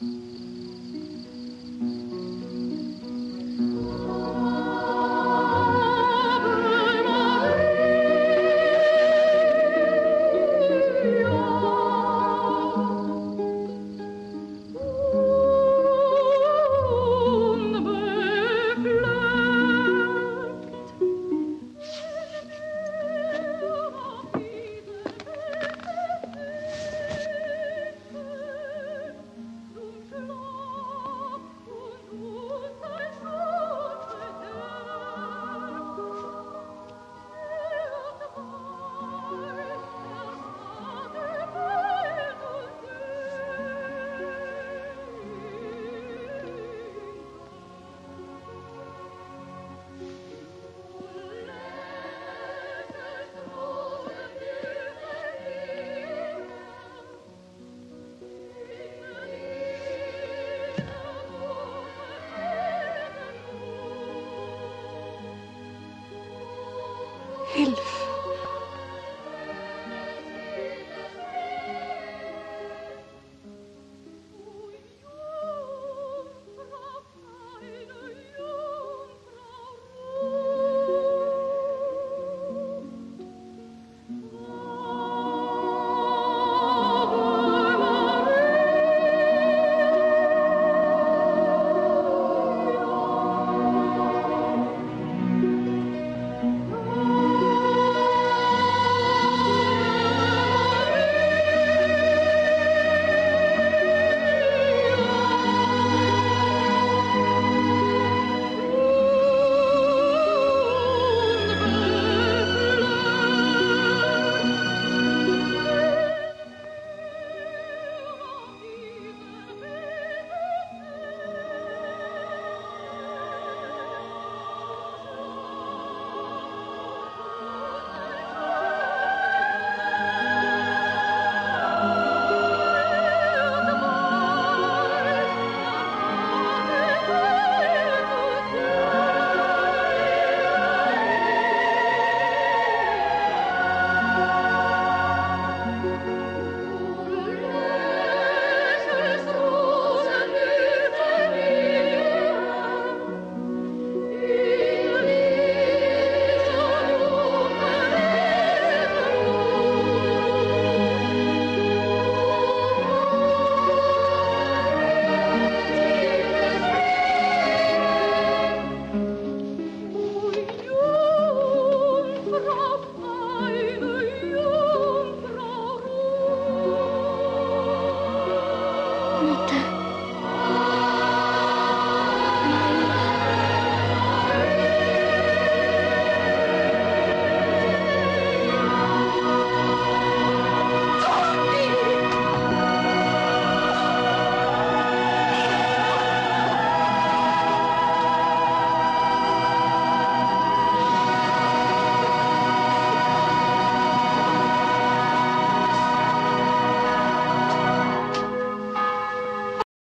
嗯